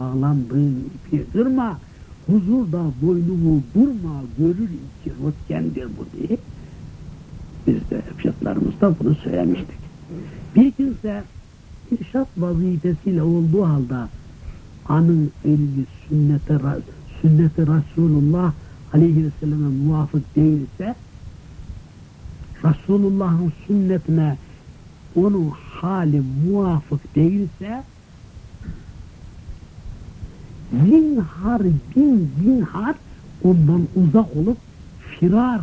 bağlandığın ipi kırma, huzurda boynumu durma, görür iki röntgendir bu diye. Biz de fiyatlarımızda bunu söylemiştik. Bir kimse irşat vazifesiyle olduğu halde anın elini sünnete, sünnete Resulullah aleyhi ve selleme muvafık değilse Resulullah'ın sünnetine onun hali muvafık değilse zinhar bin zinhar ondan uzak olup firar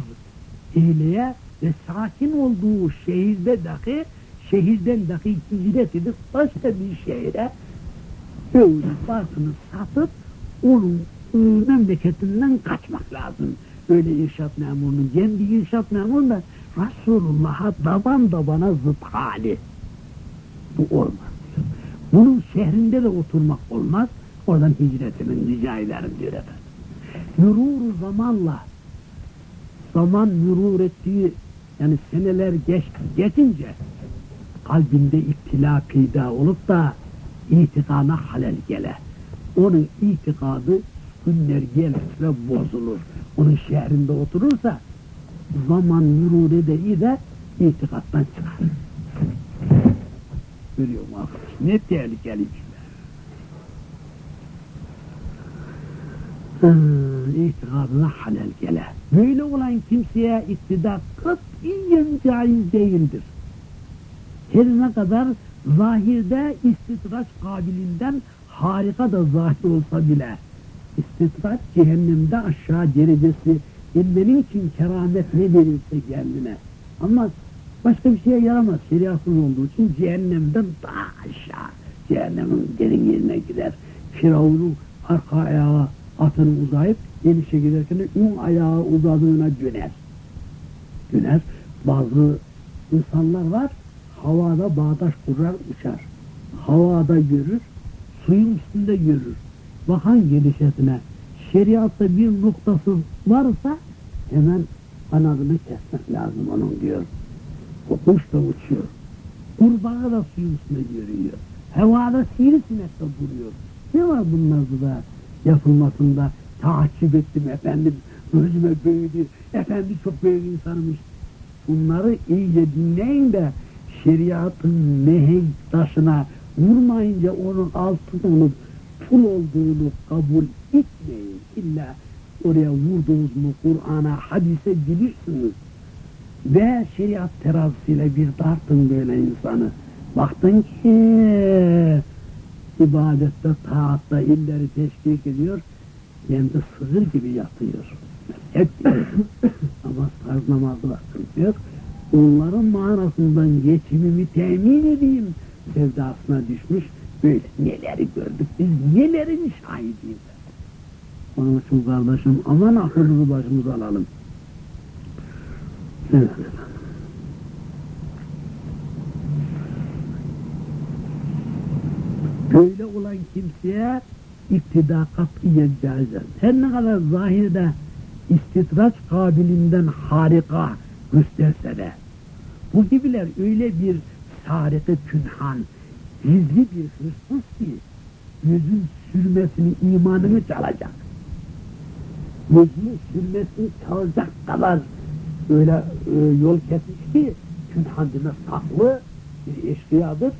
eyleye ve sakin olduğu şehirde dahi şehirden dahi hicret edip başka bir şehre batını satıp onun memleketinden kaçmak lazım. Öyle irşat memurunun, kendi irşat memurun da Resulullah'a daban dabana zıt hali. Bu olmaz diyor. Bunun şehrinde de oturmak olmaz. Oradan hicretinin rica ederim diyor efendim. Mürur zamanla zaman mürur ettiği yani seneler geç, geçince kalbinde iktila peyda olup da itikana halel gele. Onun itikadı günler gelirse bozulur. Onun şehrinde oturursa zaman mürur eder de itikattan çıkar. Görüyor mu arkadaş? Ne tehlikeli işler. Hmm, itikadına halel gele. Böyle olan kimseye iktidar katiyen caiz değildir. Her ne kadar zahirde istitraç kabilinden harika da zahir olsa bile istitraç cehennemde aşağı derecesi ilmenin için keramet ne verirse kendine. Ama başka bir şeye yaramaz şeriatsız olduğu için cehennemden daha aşağı cehennemin derin yerine gider. Firavun'un arka ayağı atını uzayıp genişe giderken de ün ayağı uzadığına döner. Döner. Bazı insanlar var havada bağdaş kurar uçar. Havada görür, suyun üstünde görür. Bakan gelişesine şeriatta bir noktası varsa hemen kanadını kesmek lazım onun diyor. O kuş da uçuyor. Kurbağa da suyun üstünde görüyor. Havada sivrisinek de duruyor. Ne var bunlarda da yapılmasında takip ettim efendim. Gözüme büyüdü. Efendi çok büyük insanmış. Bunları iyice dinleyin de şeriatın mihenk taşına vurmayınca onun altın olup pul olduğunu kabul etmeyin. İlla oraya vurduğunuz mu Kur'an'a, hadise bilirsiniz. Ve şeriat terazisiyle bir tartın böyle insanı. Baktın ki ibadette, taatta illeri teşvik ediyor, kendi sığır gibi yatıyor. Hep. Namaz, farz namazı var onların manasından geçimimi temin edeyim sevdasına düşmüş. Böyle neleri gördük biz, nelerin şahidiyiz. Onun için kardeşim aman aklımızı başımıza alalım. Evet efendim. Böyle olan kimseye iktida katiyen caizdir. Her ne kadar zahirde istitraç kabilinden harika gösterse de bu gibiler öyle bir sarıkı künhan, gizli bir hırsız ki yüzün sürmesini, imanını çalacak. Yüzün sürmesini çalacak kadar öyle e, yol kesmiş ki künhancına saklı bir eşkıyadır.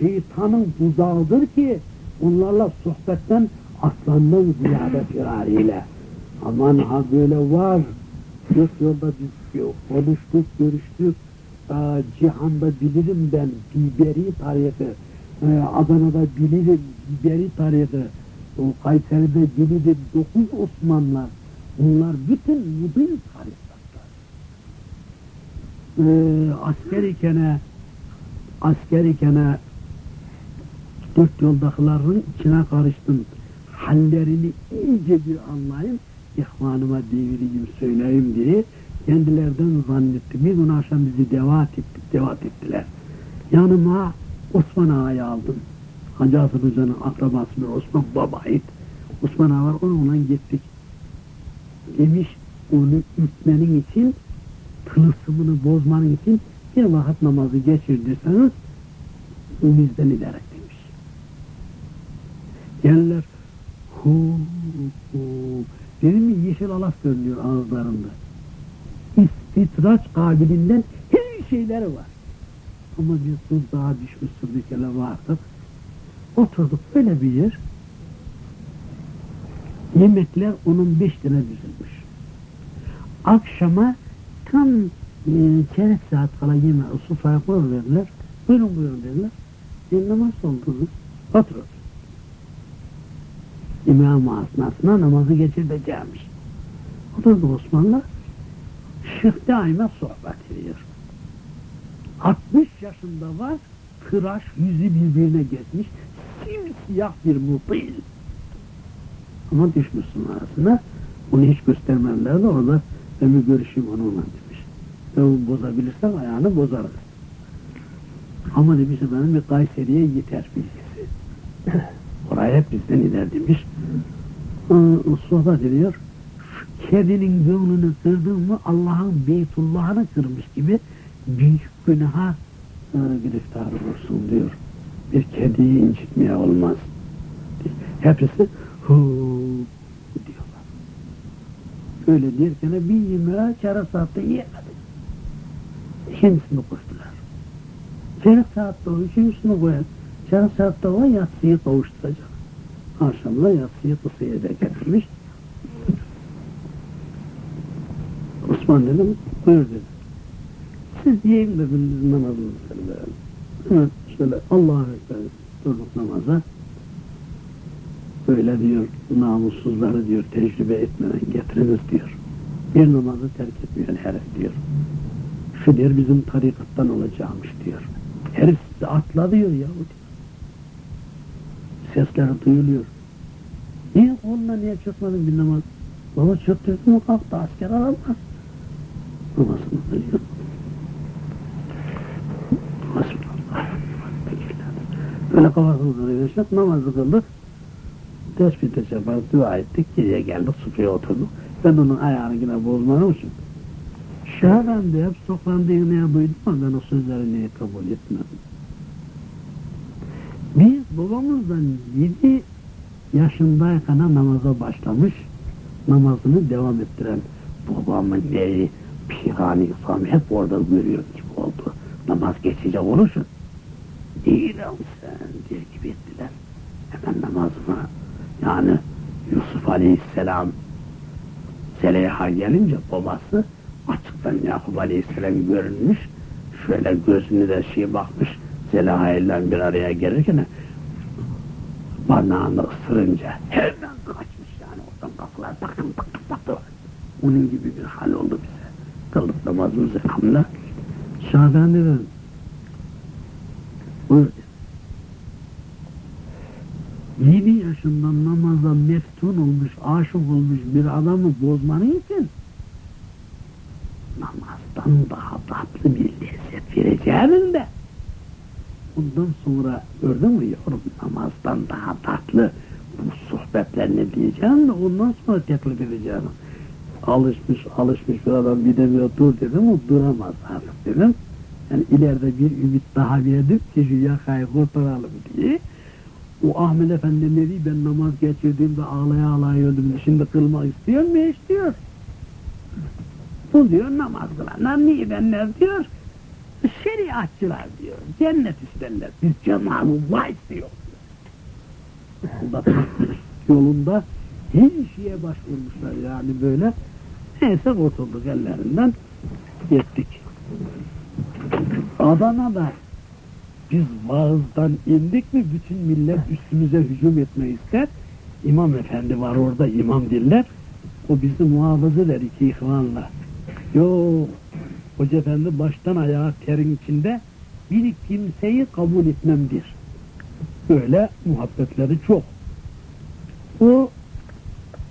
Şeytanın tuzağıdır ki onlarla sohbetten aslandan ziyade firariyle. Aman ha böyle var. Dört yolda biz konuştuk, görüştük e, cihanda bilirim ben Biberi tarihi, e, Adana'da bilirim Biberi tarihi, o Kayseri'de bilirim dokuz Osmanlılar, bunlar bütün müdür tarihler. E, asker ikene, asker ikene dört yoldakilerin içine karıştım. Hallerini iyice bir anlayayım, ihvanıma devireyim, söyleyeyim diye kendilerden zannetti. Bir gün akşam bizi devat ettik, devat ettiler. Yanıma Osman Ağa'yı aldım. Hacı Hasan Hoca'nın akrabası bir Osman Baba'ydı. Osman Ağa var, onunla gittik. Demiş, onu ütmenin için, tılsımını bozmanın için bir vakit namazı geçirdirseniz, bizden ilerek Gelirler. Hu, hu. Dedim mi yeşil alaf görünüyor ağızlarında. İstitraç kabilinden her şeyleri var. Ama biz tuzdağa düşmüş sürükele vardık. Oturduk böyle bir yer. Yemekler onun beş tane düzülmüş. Akşama tam e, çeyrek saat kala yeme, sofraya koyuverdiler. Buyurun buyurun dediler. Bir namaz oldunuz. Oturun. İmam asnasına namazı geçireceğimiş. Oturdu Osmanlı. Şeyh daima sohbet ediyor. 60 yaşında var, tıraş yüzü birbirine geçmiş, simsiyah bir mutil. Ama düşmüşsün arasına, onu hiç göstermediler de orada ben bir görüşeyim onunla demiş. Ben bozabilirsem ayağını bozarım. Ama demiş benim bir Kayseri'ye yeter bilgisi. Hep bizden. Ee, sohbet ediyor. Kedinin gönlünü kırdın mı Allah'ın Beytullah'ını kırmış gibi büyük günaha e, giriftar olursun diyor. Bir kediyi incitmeye olmaz. Hepsi hu diyorlar. Öyle derken bir yemeğe çare saatte yiyemedi. İkincisini koştular. Çeyrek saatte o üçüncüsünü koyar. Çeyrek saatte o yatsıyı kavuşturacak. Akşamda yatsıyı kısıya da getirmiş. Osman dedim, buyur dedim. Siz yiyin de gündüz namazınızı kılın. Evet, şöyle Allah'a Ekber durduk namaza. Böyle diyor, namussuzları diyor, tecrübe etmeden getiriniz diyor. Bir namazı terk etmeyen herif diyor. Şu diyor bizim tarikattan olacağımış diyor. Herif atla diyor ya. Sesleri duyuluyor. Niye onunla niye çıkmadın bir namaz? Baba çöktürdü mü kalktı asker alamaz. Namazını kılıyor. Böyle kafasını kırıyorsak namazı kıldık. Tespit yaparız, dua ettik, geriye geldik, sufraya oturduk. Ben onun ayağını yine bozmanım için. De hep soklandığını duydum ama ben o sözleri niye kabul etmedim. Biz babamızdan yedi yaşındayken namaza başlamış, namazını devam ettiren babamın neyi, Pirani İslam hep orada görüyor gibi oldu. Namaz geçecek olursun. Değilim sen diye gibi ettiler. Hemen namazıma yani Yusuf Aleyhisselam Zeliha gelince babası açıktan Yakup Aleyhisselam görünmüş. Şöyle gözünü de şey bakmış. Zeliha ile bir araya gelirken banağını ısırınca hemen kaçmış yani oradan kapılar takım takım takım. Onun gibi bir hal oldu bize. Kıldık namazımızı hamle. Şadan dedim. Buyur. Yedi yaşından namaza meftun olmuş, aşık olmuş bir adamı bozmanı için namazdan daha tatlı bir lezzet vereceğinin de ondan sonra gördün mü yavrum namazdan daha tatlı bu sohbetler ne diyeceğim de ondan sonra teklif edeceğim. Alışmış alışmış bir adam bir demiyor dur dedim o duramaz artık dedim. Yani ileride bir ümit daha verdik ki şu yakayı kurtaralım diye. O Ahmet Efendi ne ben namaz geçirdiğimde ağlaya ağlaya öldüm. Şimdi kılmak istiyor mu? istiyor. Bu diyor namaz kılanlar niye benler diyor. Şeriatçılar diyor. Cennet isterler. Biz Cenab-ı istiyor. yolunda her şeye başvurmuşlar yani böyle. Neyse kurtulduk ellerinden. Yettik. Adana'da biz vaazdan indik mi bütün millet üstümüze hücum etme ister. İmam efendi var orada imam diller. O bizi muhafaza eder iki ihvanla. Yo Hoca efendi baştan ayağa terin içinde bir kimseyi kabul etmem bir. Böyle muhabbetleri çok. O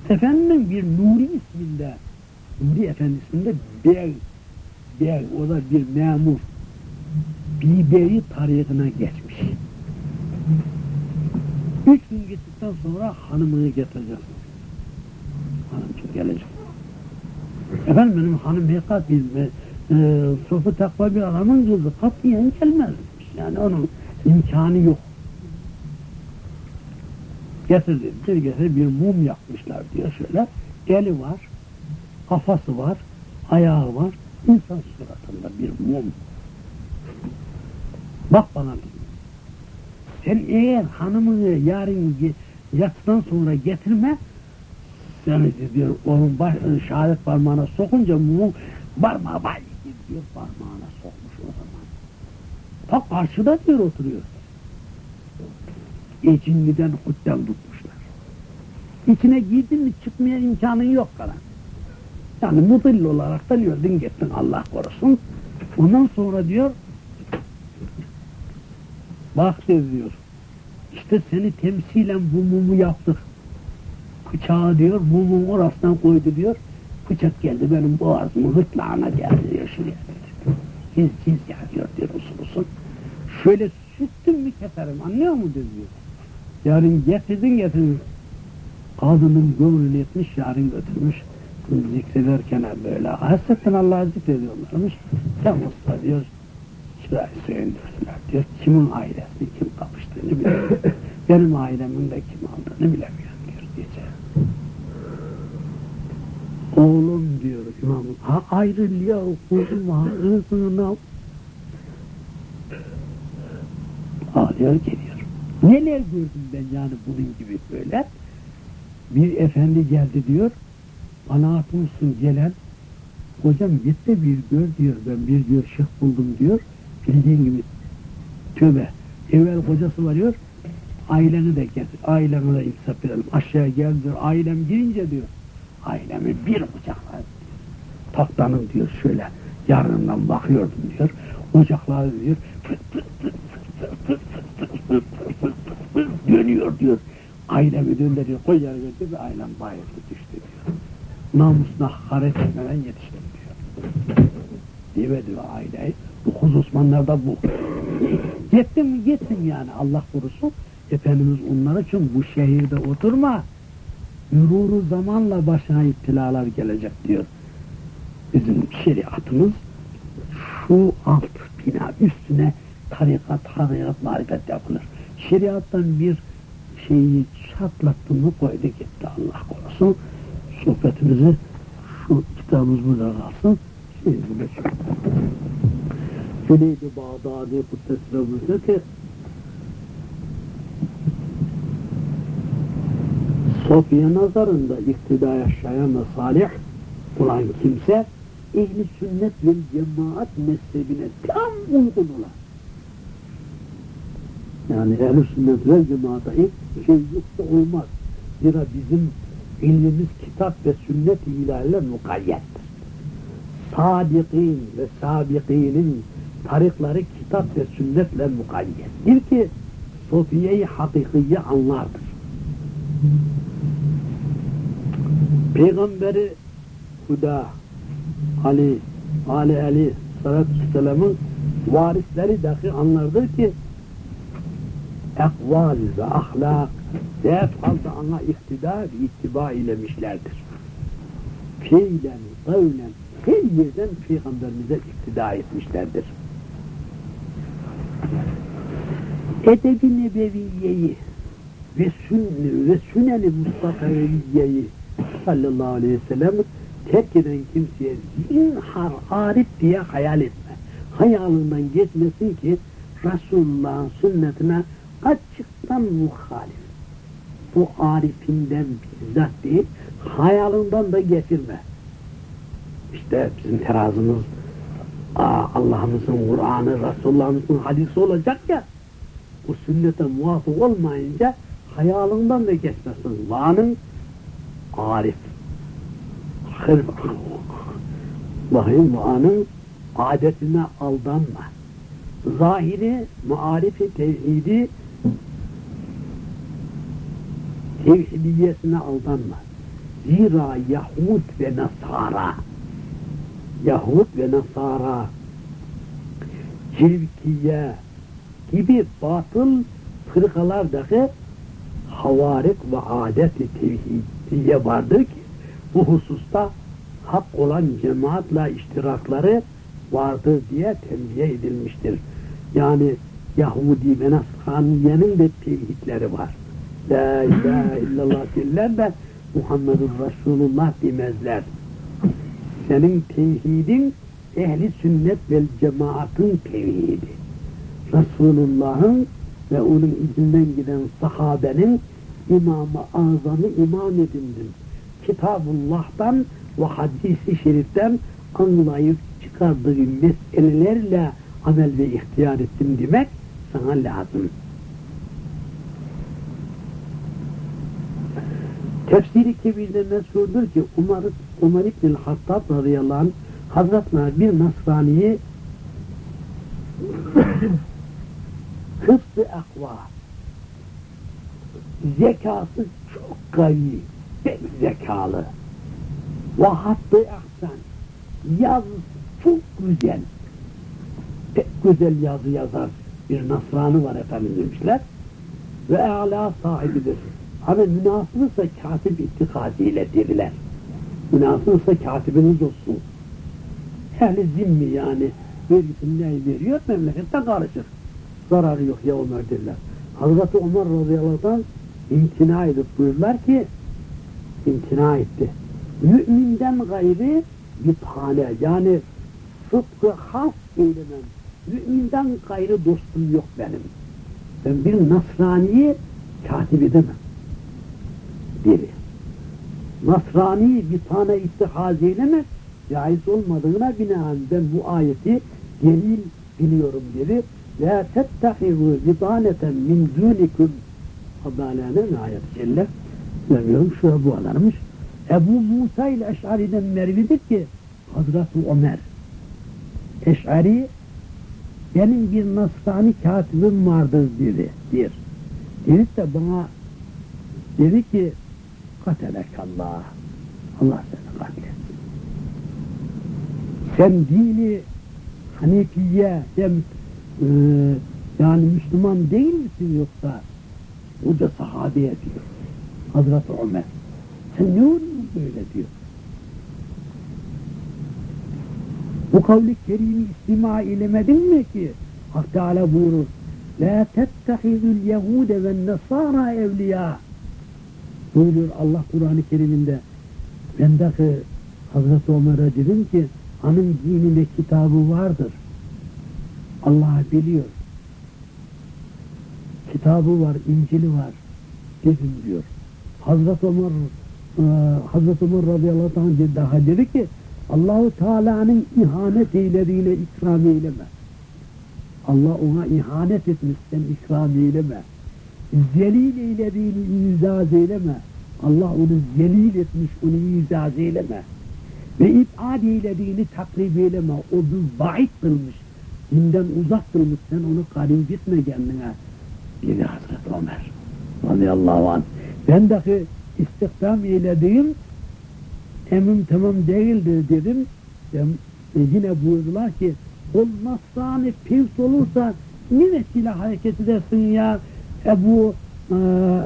efendinin bir Nuri isminde Nuri Efendi isminde Bey Bey o da bir memur Biberi tarihine geçmiş. Üç gün gittikten sonra hanımını getirecek. Hanım gelecek. Efendim benim hanım hekat bir e, sofu takva bir adamın kızı katiyen gelmezmiş. Yani onun imkanı yok. Getir dedi. Bir getir bir mum yakmışlar diyor şöyle. Eli var, kafası var, ayağı var. insan suratında bir mum. Bak bana. Sen eğer hanımını yarın yatsıdan sonra getirme, seni diyor onun baş, şehadet parmağına sokunca mum parmağı bay diyor parmağına sokmuş o zaman. Tak karşıda diyor oturuyor. İçinden kutten tutmuşlar. İçine girdin mi çıkmaya imkanın yok kadar. Yani mudil olarak da gördün gittin Allah korusun. Ondan sonra diyor bak diyor işte seni temsilen bu mumu yaptık. Bıçağı diyor mumun orasından koydu diyor. Bıçak geldi benim boğazımı hırtlağına geldi diyor şuraya. Cins cins yapıyor diyor usul usul. Şöyle süttüm mü keserim anlıyor mu diyor. Yarın getirdin getirdin. Kadının gönlünü etmiş yarın götürmüş. Zikrederken böyle hasretten Allah'ı zikrediyorlarmış. Sen usta diyor çırayı söndürsünler diyor. Kimin ailesini kim kapıştığını bilmiyor. Benim ailemin de kim aldığını bilemiyorum diyor gece. Oğlum diyor imam, ha ayrıl ya kuzum rızığını Ağlıyor geliyor. Neler gördüm ben yani bunun gibi böyle. Bir efendi geldi diyor, bana atmışsın gelen, hocam git de bir gör diyor, ben bir diyor şeyh buldum diyor, bildiğin gibi tövbe. Evvel kocası varıyor, aileni de getir, ailemi de insaf edelim, aşağıya gel diyor, ailem girince diyor, ailemi bir kucaklar Taktanın diyor şöyle, yarından bakıyordum diyor, kucaklar diyor, fıt fıt fıt fıt fıt fıt fıt fıt fıt fıt dönüyor diyor. Ailemi döndürüyor, koy yere götür ve ailem bayıldı düştü diyor. Namusuna hakaret etmeden yetiştim diyor. Diye diyor aileyi. Dokuz Osmanlılar'da bu. Gittim mi gittim yani Allah korusun. Efendimiz onlar için bu şehirde oturma. Yüruru zamanla başına iptilalar gelecek diyor. Bizim şeriatımız şu alt bina üstüne tarikat, hakikat, marifet yapılır. Şeriattan bir şeyi çatlattı mı koydu gitti Allah korusun. Sohbetimizi şu kitabımız burada kalsın. Geçelim. Cüneydi Bağdadi Kuddesine diyor ki Sofya nazarında iktidaya şayan ve salih olan kimse ehli sünnet ve cemaat mezhebine tam uygun olan yani ehl sünnet ve cemaata hiç şey yoksa olmaz. Zira bizim ilmimiz kitap ve sünnet ilahiyle mukayyettir. Sadikin ve sabikinin tarikları kitap ve sünnetle mukayyettir ki Sofiye-i hakikiyi anlardır. Peygamberi Huda Ali Ali Ali sallallahu aleyhi varisleri dahi anlardır ki ekval ve ahlak ve efalda ana iktida ve ittiba eylemişlerdir. Fiilen, kavlen, her yerden Peygamberimize iktida etmişlerdir. Edebi Nebeviye'yi ve sünni ve süneni Mustafa'yı sallallahu aleyhi ve sellem terk eden kimseye zinhar arif diye hayal etme. Hayalından geçmesin ki Resulullah'ın sünnetine açıktan muhalif. Bu arifinden bizzat değil, hayalından da getirme. İşte bizim terazımız Allah'ımızın Kur'an'ı, Resulullah'ımızın hadisi olacak ya, bu sünnete muvafık olmayınca hayalından da geçmesin. Vanın arif. Vahim vanın adetine aldanma. Zahiri, muarifi, tevhidi tevhidiyesine aldanma. Zira Yahud ve Nasara Yahud ve Nasara Cirkiye gibi batıl fırkalar dahi havarik ve adet-i tevhidiye vardır ki bu hususta hak olan cemaatla iştirakları vardır diye tembih edilmiştir. Yani Yahudi ve Nasraniye'nin de tevhidleri var. La ilahe illallah derler de Muhammedun Resulullah demezler. Senin tevhidin ehli sünnet vel cemaatın tevhidi. Resulullah'ın ve onun izinden giden sahabenin imamı azamı imam edindin. Kitabullah'tan ve hadisi şeriften anlayıp çıkardığı meselelerle amel ve ihtiyar ettim demek sana lazım. Tefsiri kebirde meşhurdur ki Umar, Umar İbn-i Hattab radıyallahu anh Hazretler bir Nasrani'yi hıfzı akva zekası çok kavi pek zekalı? Ve hattı ahsan yazı çok güzel. Pek güzel yazı yazar bir Nasrani var efendim demişler. Ve ala sahibidir. Ama münasırsa katip ittikadiyle dediler. Münasırsa katibiniz olsun. Ehli zimmi yani. Vergisini ne veriyor? Memlekette karışır. Zararı yok ya Ömer derler Hazreti Ömer radıyallahu anh imtina edip buyurlar ki imtina etti. Müminden gayri bir tane yani sıdkı has eylemem müminden gayrı dostum yok benim. Ben bir Nasrani'yi katip edemem. Biri Nasrani bir tane ittihaz eylemez caiz olmadığına binaen ben bu ayeti delil biliyorum dedi. La tettehizu bidaneten min dunikum Habalanen ayet-i celle Bilmiyorum şu bu alarmış. Ebu Musa ile Eş'ari'den mervidir ki Hazreti Ömer Eş'ari benim bir Nasrani katibim vardır dedi. Bir. Dedi de bana dedi ki katelekallah Allah seni katletsin sen dini Hanefiye hem e, yani Müslüman değil misin yoksa o da sahabeye diyor. Hazreti Ömer sen ne oluyorsun böyle? diyor. Bu kavli kerimi istima ilemedin mi ki? Hak Teala buyurur La tettehidul yehude ve nesara evliya. Buyuruyor Allah Kur'an-ı Kerim'inde. Ben dahi Hazreti Ömer'e dedim ki Hanım dininde kitabı vardır. Allah biliyor. Kitabı var, İncil'i var. Dedim diyor. Hazreti Ömer e, Hazreti Ömer radıyallahu anh daha dedi ki Allahu Teala'nın ihanet eylediğine ikram eyleme. Allah ona ihanet etmiş sen ikram eyleme. Zelil eylediğini izaz eyleme. Allah onu zelil etmiş onu izaz eyleme ve ibad eylediğini takrib eyleme, o bir vaid kılmış, dinden uzak kılmış, sen onu garip etme kendine. Dedi Hazreti Ömer radıyallahu anh. Ben dahi istihdam eylediğim emim tamam değildir dedim. E, yine buyurdular ki, olmazsa pevs olursa ne vesile hareket edersin ya Ebu e,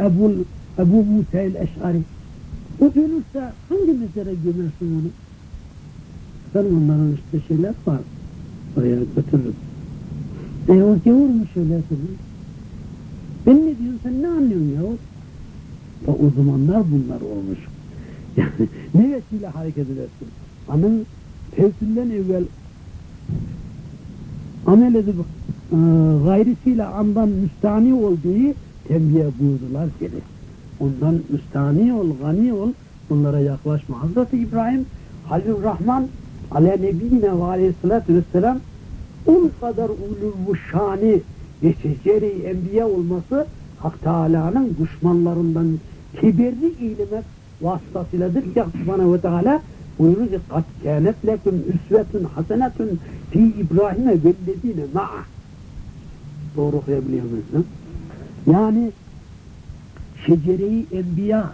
Ebu, Ebu Musa el-Eş'ari. O ölürse hangi mezara gömersin onu? Benim onların işte şeyler var. Oraya götürürüm. E o gavur mu söylersin? Ben ne diyorsun sen ne anlıyorsun ya? O, o zamanlar bunlar olmuş. Yani ne vesile hareket edersin? Anın tevsinden evvel amel edip e, gayrisiyle andan müstani olduğu tembiye buyurdular seni. Ondan müstani ol, gani ol, bunlara yaklaşma. Hazreti İbrahim Halil Rahman ale nebine ve aleyhissalatü vesselam on kadar ulû şani ve secere enbiya olması Hak Teala'nın düşmanlarından kibirli eylemek vasıtasıyladır ki Subhanahu ve Teala buyurur ki قَدْ كَانَتْ لَكُمْ üsvetun hasenetun fi İbrahim'e vellezine ma'a Doğru okuyabiliyor musunuz? Yani şecere-i enbiya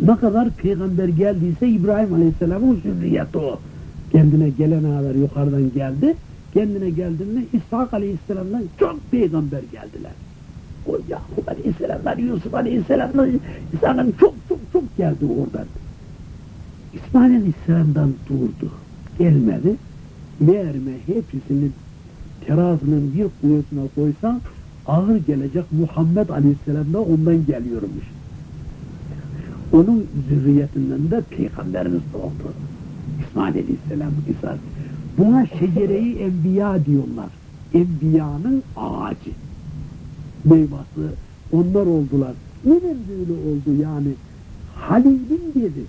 ne kadar peygamber geldiyse İbrahim Aleyhisselam'ın zürriyeti o kendine gelen haber yukarıdan geldi. Kendine geldiğinde İshak Aleyhisselam'dan çok peygamber geldiler. O Yakup Aleyhisselamlar, Yusuf Aleyhisselamlar, İsa'nın çok çok çok geldi oradan. İsmail Aleyhisselam'dan durdu. Gelmedi. Verme hepsini terazının bir kuyusuna koysan ağır gelecek Muhammed Aleyhisselam da ondan geliyormuş. Onun zürriyetinden de Peygamberimiz doğdu. İsmail Aleyhisselam, İsa. Buna şecere-i enbiya diyorlar. Enbiyanın ağacı. Meyvası, onlar oldular. Neden böyle oldu yani? Halil'in dedi.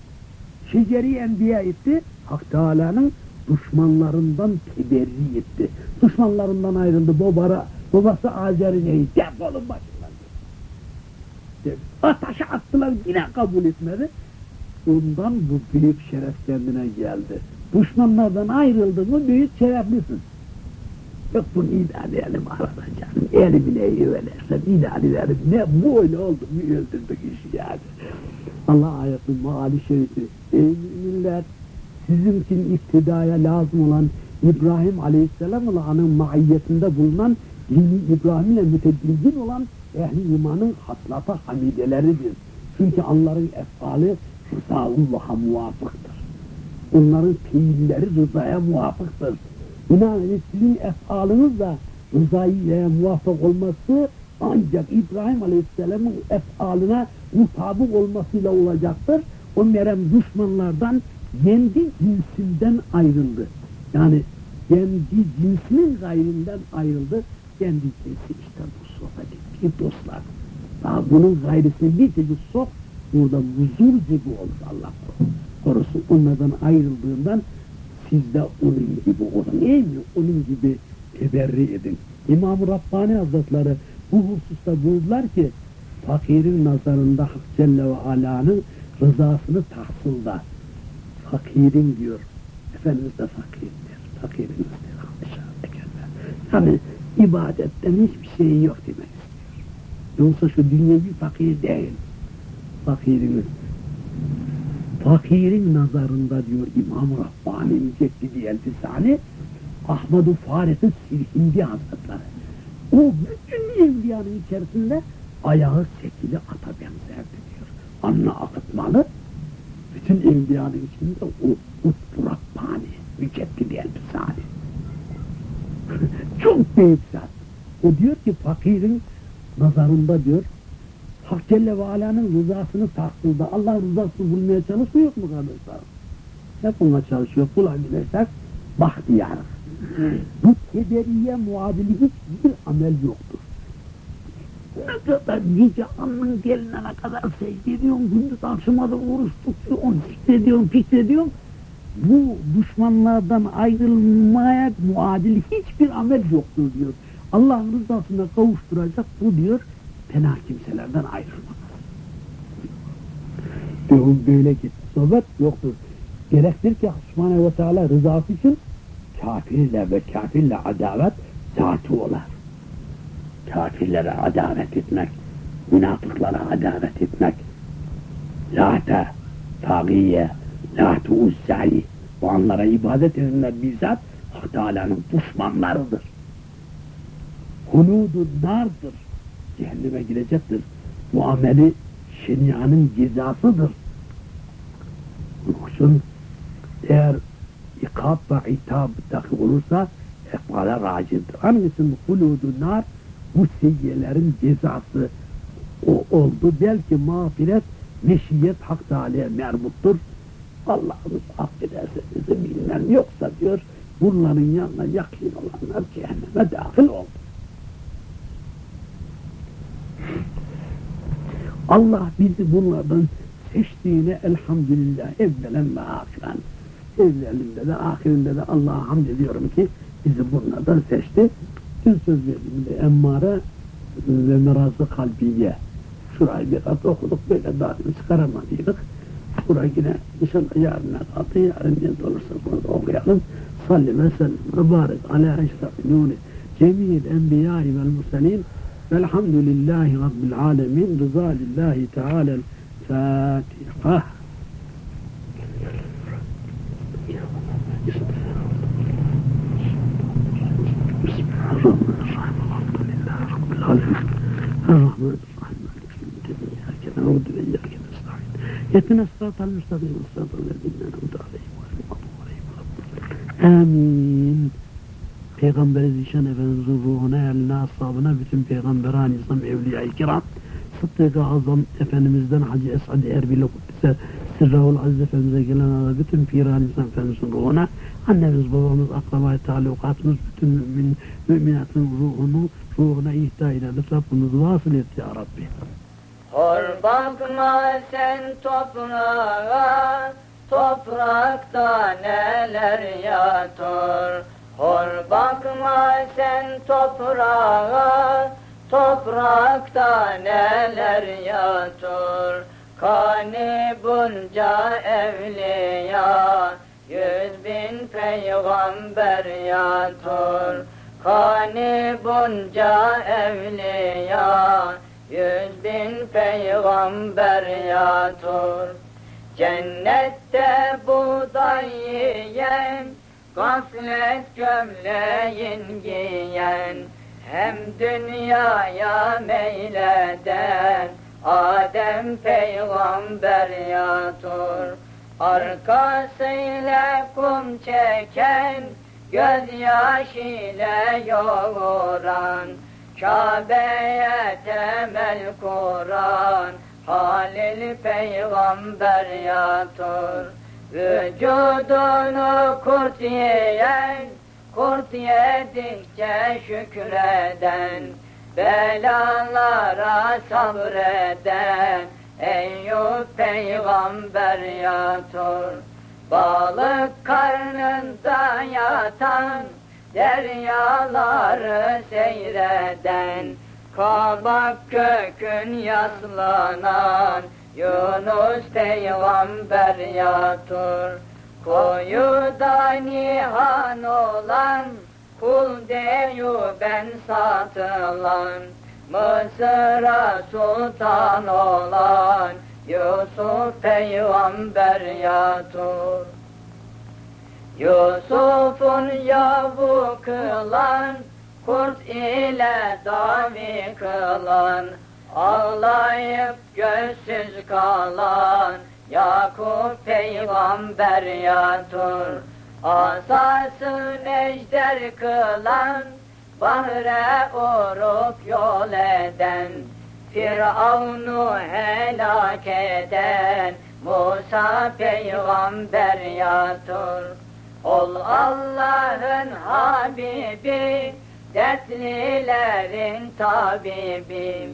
Şeceri enbiya etti. Hak Teala'nın düşmanlarından teberri etti. Düşmanlarından ayrıldı. Babara, babası Azeri'yi defolun başından. Dedi. Ataşa attılar yine kabul etmedi. Ondan bu büyük şeref kendine geldi. Düşmanlardan ayrıldın mı büyük şereflisin. Yok bunu idare edelim arada canım. Elimine yüvelersen idare edelim. Ne bu öyle oldu mu öldürdük işi yani. Allah ayetin maali şerifi. Ey müminler sizin için iktidaya lazım olan İbrahim Aleyhisselam Allah'ın maiyetinde bulunan dini İbrahim ile müteddin olan ehli imanın haslata hamideleridir. Çünkü onların efali rızaullah'a muvafıktır. Onların fiilleri rızaya muvafıktır. Binaenaleyh sizin efalınız da rızaya muvaffak olması ancak İbrahim Aleyhisselam'ın efalına mutabık olmasıyla olacaktır. O merem düşmanlardan kendi cinsinden ayrıldı. Yani kendi cinsinin gayrinden ayrıldı. Kendi cinsi işte bu sohbet dostlar. Daha bunun gayrisini bir çocuk sok, burada huzur gibi olur Allah korusun. Onlardan ayrıldığından siz de onun gibi olun. Değil mi? Onun gibi teberri edin. İmam-ı Rabbani Hazretleri bu hususta buyurdular ki fakirin nazarında Hak Celle ve Ala'nın rızasını tahsilda fakirin diyor Efendimiz de fakirdir fakirinizdir yani ibadetten hiçbir şey yok demek istiyor yoksa şu dünyevi fakir değil fakiriniz fakirin nazarında diyor İmam-ı Rabbani Müceddidi Elbisani Ahmet-u Faret-i Sirhindi Hazretleri o bütün evliyanın içerisinde ayağı sekili ata benzerdi diyor. Anla akıtmalı. Bütün evliyanın içinde o Utbu Rabbani, müceddidi elbisani. Çok büyük zat. O diyor ki fakirin nazarında diyor Hak Celle ve Ala'nın rızasını tahsilde Allah rızasını bulmaya çalışmıyor mu kardeşler? Hep buna çalışıyor. Bulabilirsek bahtiyar. Bu tederiye muadili hiçbir amel yoktur. Ne kadar gece anın gelinene kadar secde ediyorsun, gündüz akşama da oruç tutuyorsun, zikrediyorsun, fikrediyorsun. Bu düşmanlardan ayrılmaya muadil hiçbir amel yoktur diyor. Allah'ın rızasına kavuşturacak bu diyor, fena kimselerden ayrılmaz. Diyor böyle ki sohbet yoktur. Gerektir ki Subhanahu ve Teala rızası için kafirle ve kafirle adavet zatı olar. Kafirlere adavet etmek, münafıklara adavet etmek, lata, tagiye, latu uzzali, o anlara ibadet edenler bizzat Hak Teala'nın düşmanlarıdır. Huludu nardır, cehenneme girecektir. Bu ameli şenianın cezasıdır. İçin eğer ikab ve itab dahi olursa ekbale racidir. Onun için bu seyyelerin cezası o oldu. Belki mağfiret meşiyet hak Teala'ya mermuttur. Allah'ımız affederse bizi bilmem yoksa diyor bunların yanına yakın olanlar cehenneme dahil oldu. Allah bizi bunlardan seçtiğine elhamdülillah evvelen ve ahiren. Evvelinde de ahirinde de Allah'a hamd ediyorum ki bizi bunlardan seçti. Dün söz verdim de emmare ve merazı kalbiye. Şurayı biraz okuduk böyle daha çıkaramadıydık. Burayı yine inşallah yarına kaldı. Yarın ne olursa bunu okuyalım. Salli ve sellem ve barik ala eşrafi nuri cemil enbiyai vel muselin velhamdülillahi rabbil alemin rıza lillahi teala Fatiha. الرحمن الرحيم إياك نعبد وإياك نستعين اهدنا الصراط المستقيم الصراط الذين أنعمت عليهم غير المغضوب عليهم آمين Peygamber Zişan Efendimiz'in ruhuna, eline, ashabına, bütün peygamberan, İslam, evliya-i kiram, Sıddık-ı Azam Efendimiz'den Hacı Esad Erbil'e Kuddise Sırrahul Aziz Efendimiz'e gelen ala bütün Piran İslam Efendimiz'in ruhuna, annemiz, babamız, akrabayı, talukatımız, bütün mümin, müminatın ruhunu, ruhuna ihda eyledik. Rabbimiz vasıl et ya Rabbi. Hor bakma sen toprağa, toprakta neler yatır. Hor bakma sen toprağa, toprakta neler yatır. Kani bunca evliya, yüz bin peygamber yatır. Kani bunca evliya, yüz bin peygamber yatır. Cennette buğday yiyen, gaflet gömleğin giyen, hem dünyaya meyleden, Adem peygamber yatır. Arkasıyla kum çeken, gözyaş ile yoğuran, Kabe'ye temel kuran, Halil peygamber yatır. Vücudunu kurt yiyen, kurt yedikçe şükreden, belalara sabreden, Eyüp peygamber yatır. Balık karnında yatan, deryaları seyreden, kabak kökün yaslanan, Yunus peygamber yatır. Koyuda nihan olan, kul deyu ben satılan, Mısır'a sultan olan, Yusuf peygamber yatır. Yusuf'un yavu kılan, kurt ile davi kılan, ağlayıp gözsüz kalan, Yakup peygamber yatır. Asası ejder kılan, bahre uruk yol eden, Firavun'u helak eden, Musa peygamber yatır. Ol Allah'ın Habibi, dertlilerin tabibi.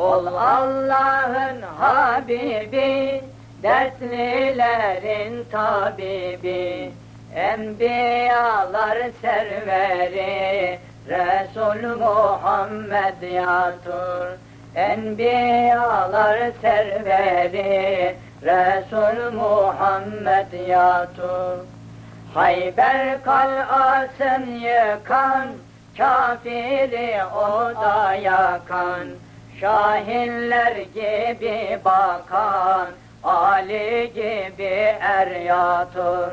Ol Allah'ın Habibi, dertlilerin tabibi. Enbiyalar serveri, Resul Muhammed yatır. Enbiyalar serveri, Resul Muhammed yatır. Hayber kal'asın yıkan, kafiri o da yakan, şahinler gibi bakan, Ali gibi er yatır.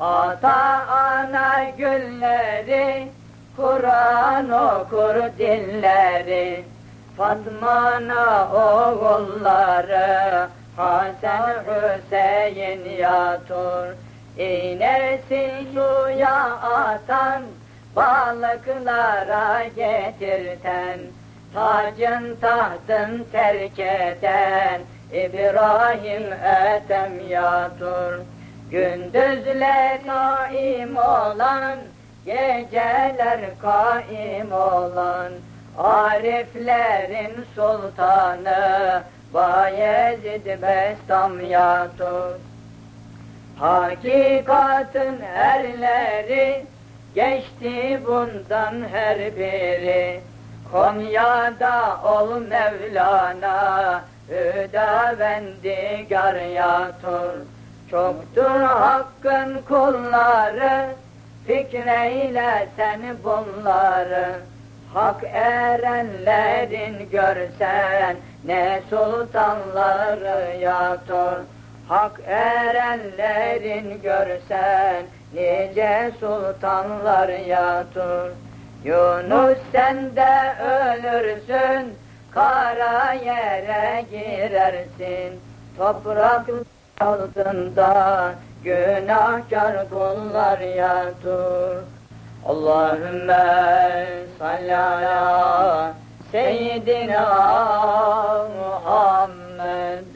Ata ana gülleri, Kur'an okur dilleri, Fatma'na oğulları, Hasan Hüseyin yatır. İğnesi suya atan, balıklara getirten, tacın tahtın terk eden, İbrahim Ethem yatır. Gündüzler naim olan, geceler kaim olan, Ariflerin sultanı, Bayezid Bestam yatır. Hakikatın erleri geçti bundan her biri. Konya'da ol Mevlana, Hüdavendigar yatır. Çoktur hakkın kulları, fikreyle sen bunları. Hak erenlerin görsen, ne sultanları yatır. Hak erenlerin görsen nice sultanlar yatır. Yunus sen de ölürsün, kara yere girersin. Toprak altında günahkar kullar yatır. Allahümme salli ala seyyidina Muhammed